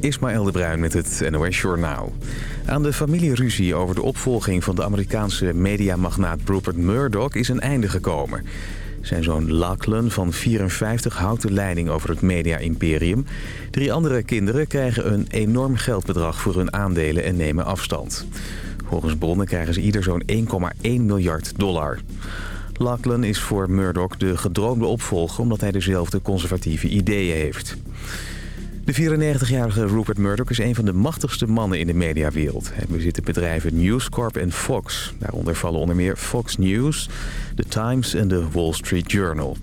Ismaël de Bruin met het NOS Journaal. Aan de familieruzie over de opvolging van de Amerikaanse mediamagnaat Rupert Murdoch is een einde gekomen. Zijn zoon Lachlan van 54 houdt de leiding over het media-imperium. Drie andere kinderen krijgen een enorm geldbedrag voor hun aandelen en nemen afstand. Volgens bronnen krijgen ze ieder zo'n 1,1 miljard dollar. Lachlan is voor Murdoch de gedroomde opvolger omdat hij dezelfde conservatieve ideeën heeft. De 94-jarige Rupert Murdoch is een van de machtigste mannen in de mediawereld. Hij bezit de bedrijven News Corp en Fox. Daaronder vallen onder meer Fox News, The Times en de Wall Street Journal.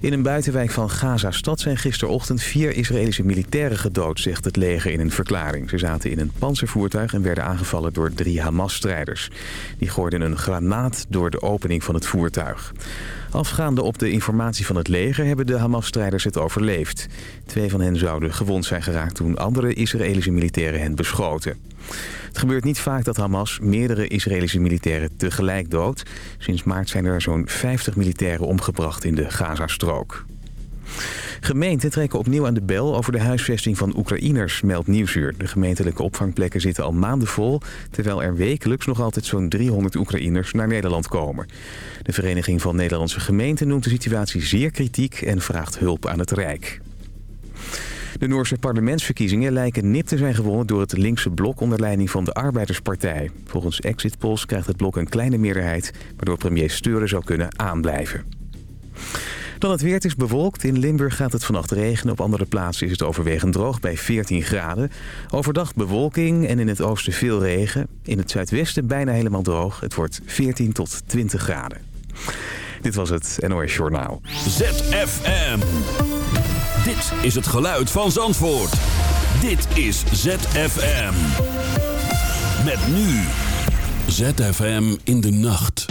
In een buitenwijk van Gaza-stad zijn gisterochtend vier Israëlische militairen gedood, zegt het leger in een verklaring. Ze zaten in een panzervoertuig en werden aangevallen door drie Hamas-strijders. Die gooiden een granaat door de opening van het voertuig. Afgaande op de informatie van het leger hebben de Hamas-strijders het overleefd. Twee van hen zouden gewond zijn geraakt toen andere Israëlische militairen hen beschoten. Het gebeurt niet vaak dat Hamas meerdere Israëlische militairen tegelijk doodt. Sinds maart zijn er zo'n 50 militairen omgebracht in de Gazastrook. Gemeenten trekken opnieuw aan de bel over de huisvesting van Oekraïners, meldt Nieuwsuur. De gemeentelijke opvangplekken zitten al maanden vol... terwijl er wekelijks nog altijd zo'n 300 Oekraïners naar Nederland komen. De Vereniging van Nederlandse Gemeenten noemt de situatie zeer kritiek... en vraagt hulp aan het Rijk. De Noorse parlementsverkiezingen lijken nip te zijn gewonnen door het linkse blok onder leiding van de Arbeiderspartij. Volgens exit polls krijgt het blok een kleine meerderheid, waardoor premier Steuren zou kunnen aanblijven. Dan het weer. Het is bewolkt. In Limburg gaat het vannacht regenen. Op andere plaatsen is het overwegend droog bij 14 graden. Overdag bewolking en in het oosten veel regen. In het zuidwesten bijna helemaal droog. Het wordt 14 tot 20 graden. Dit was het NOS Journaal. ZFM. Dit is het geluid van Zandvoort. Dit is ZFM. Met nu. ZFM in de nacht.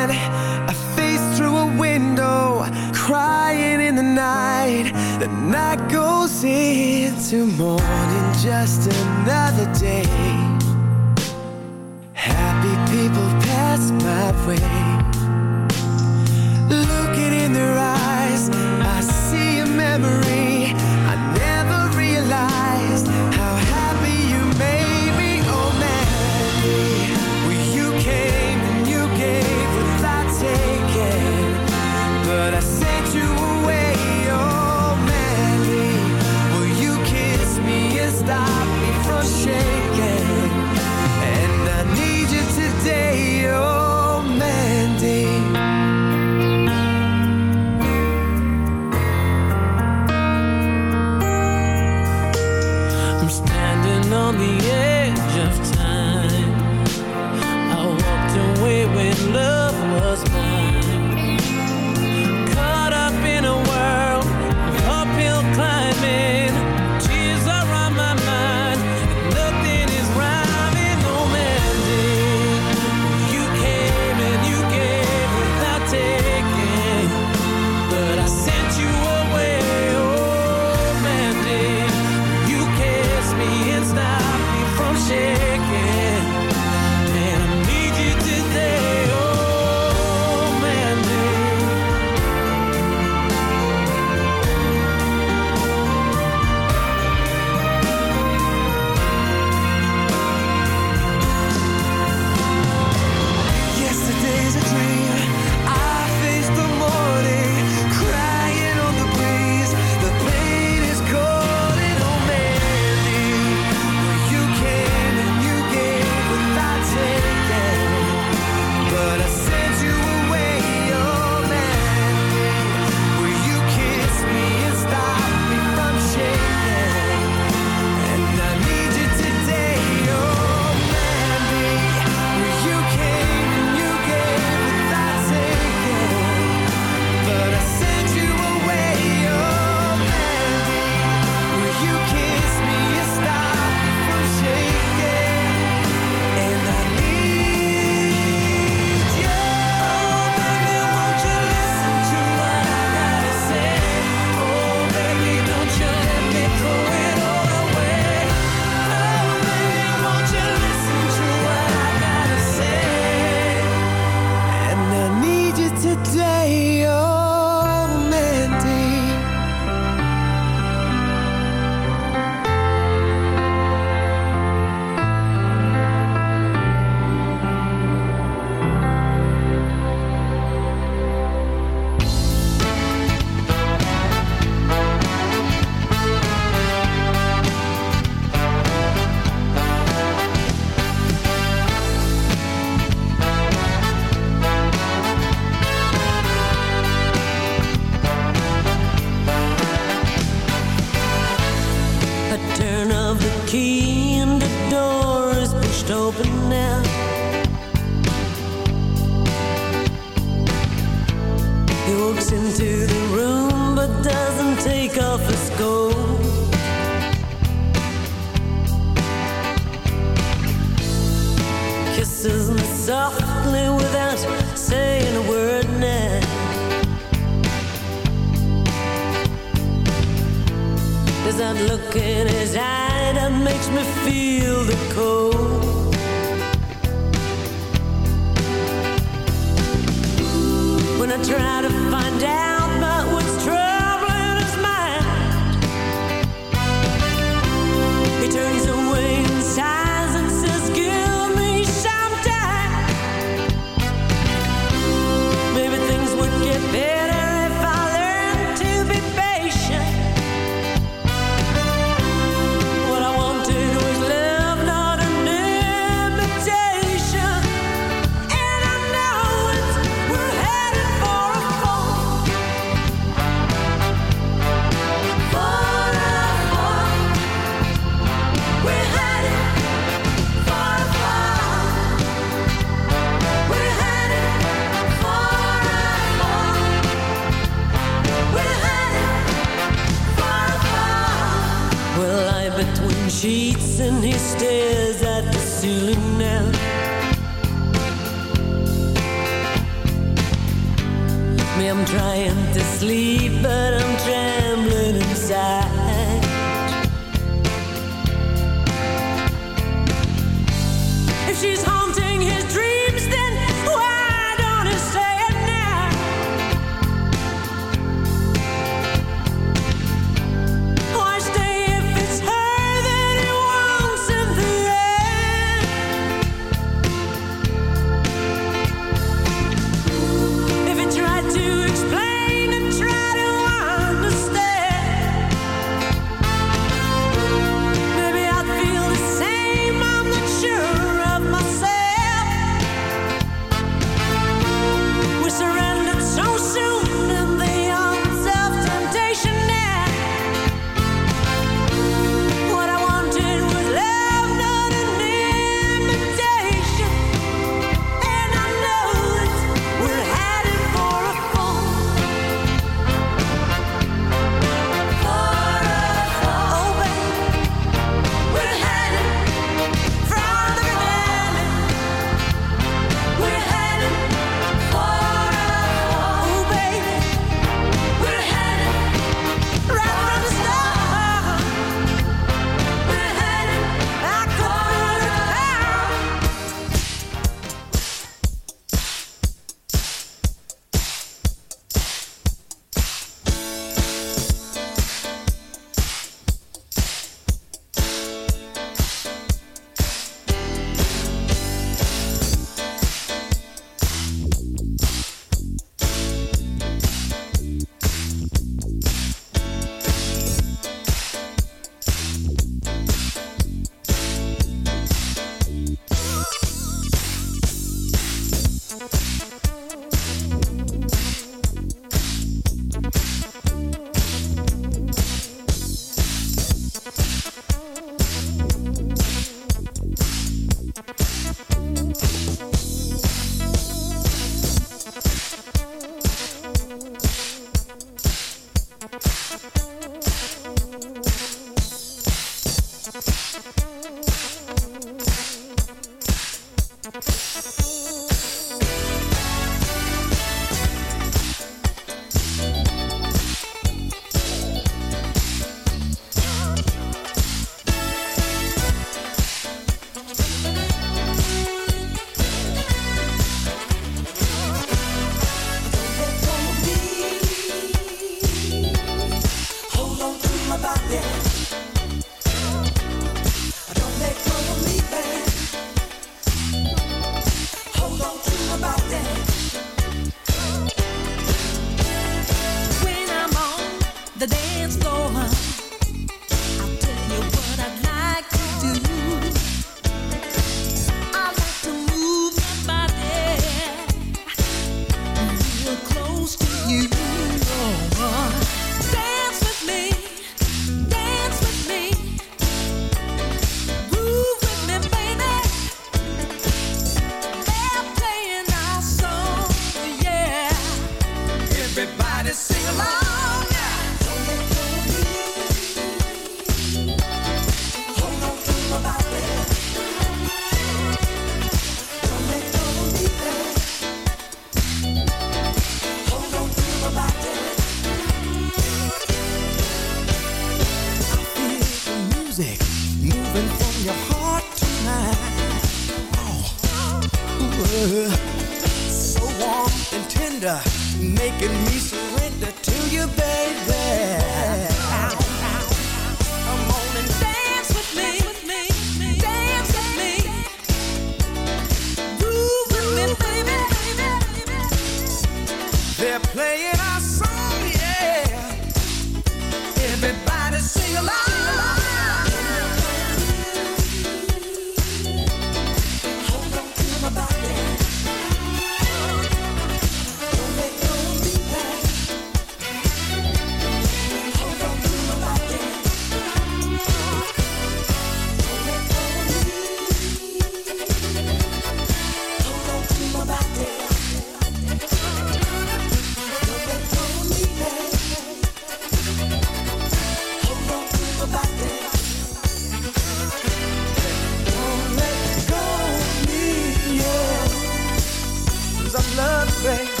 grace.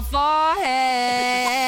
forehead.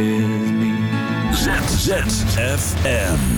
ZFM.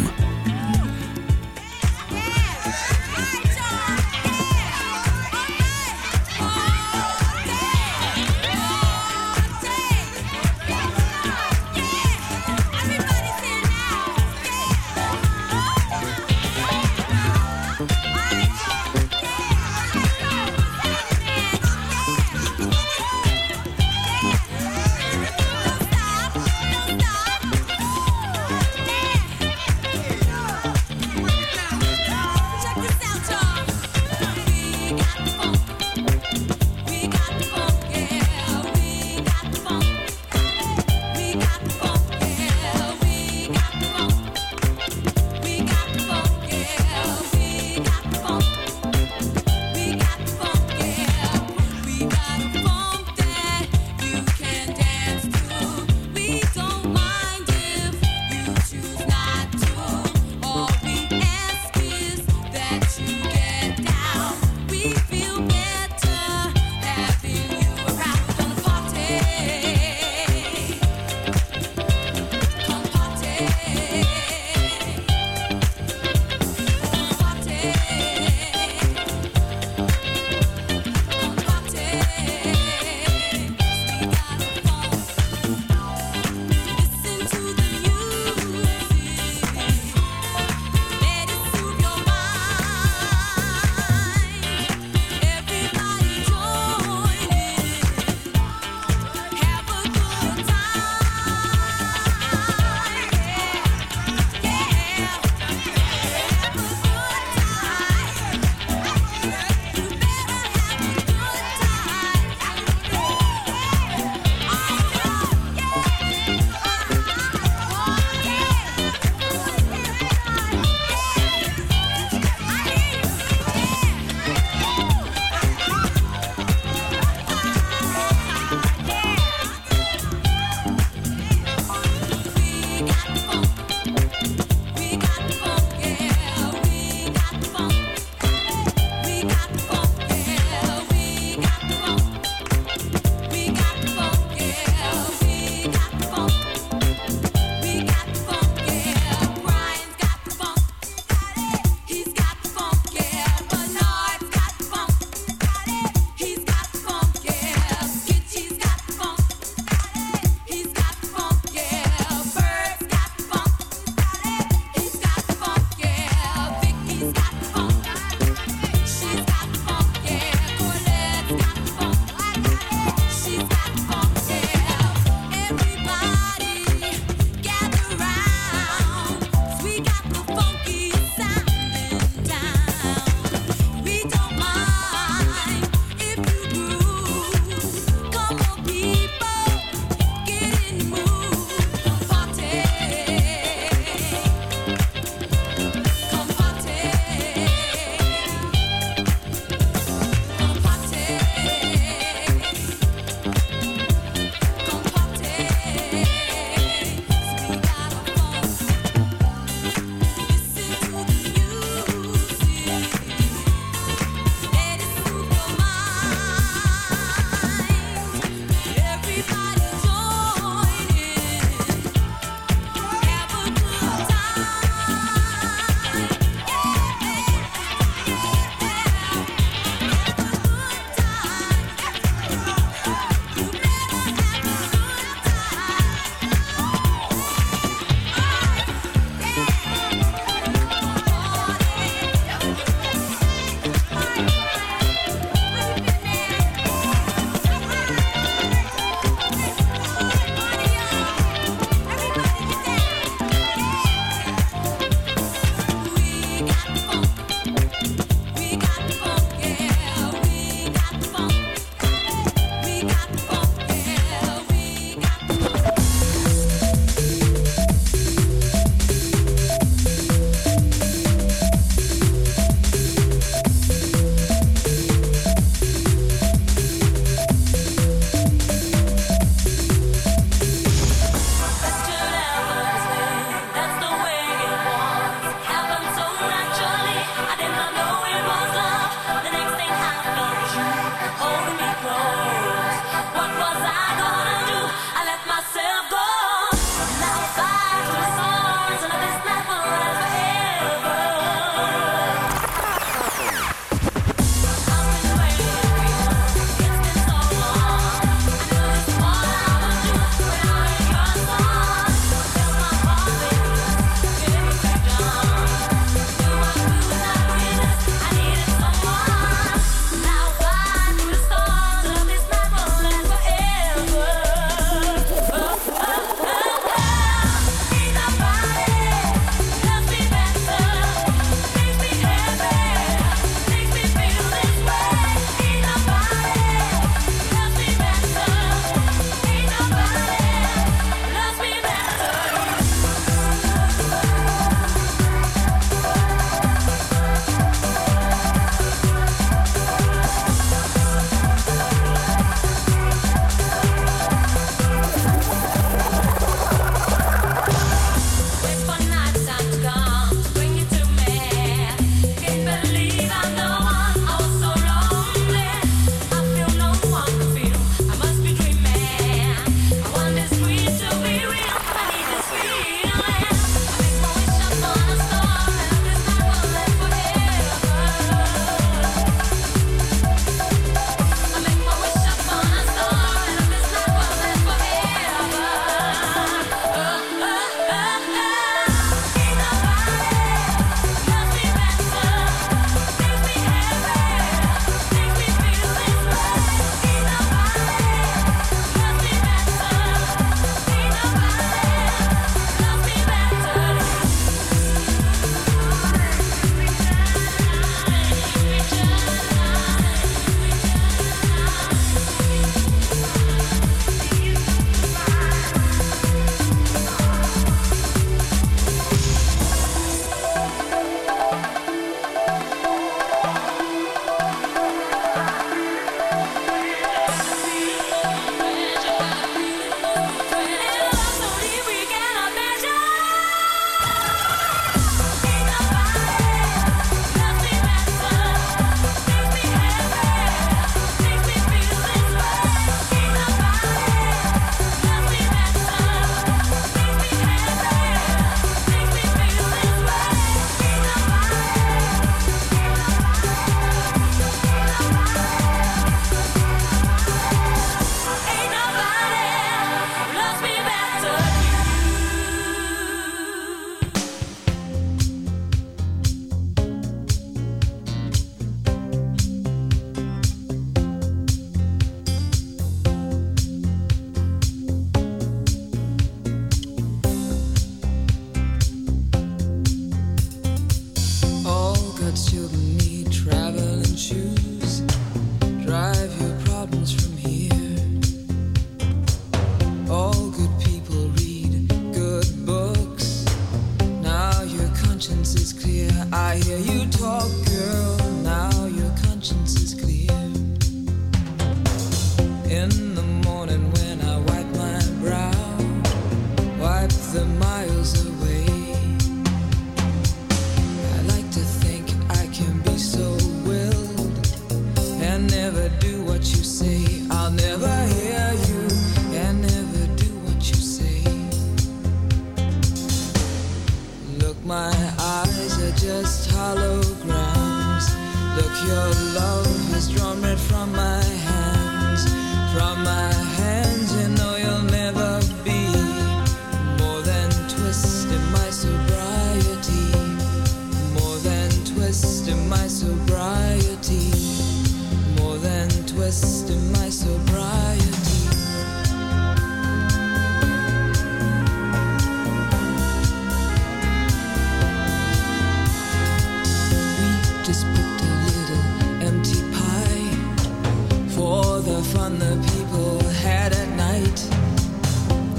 from my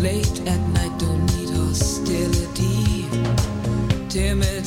late at night, don't need hostility. Timid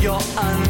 your un.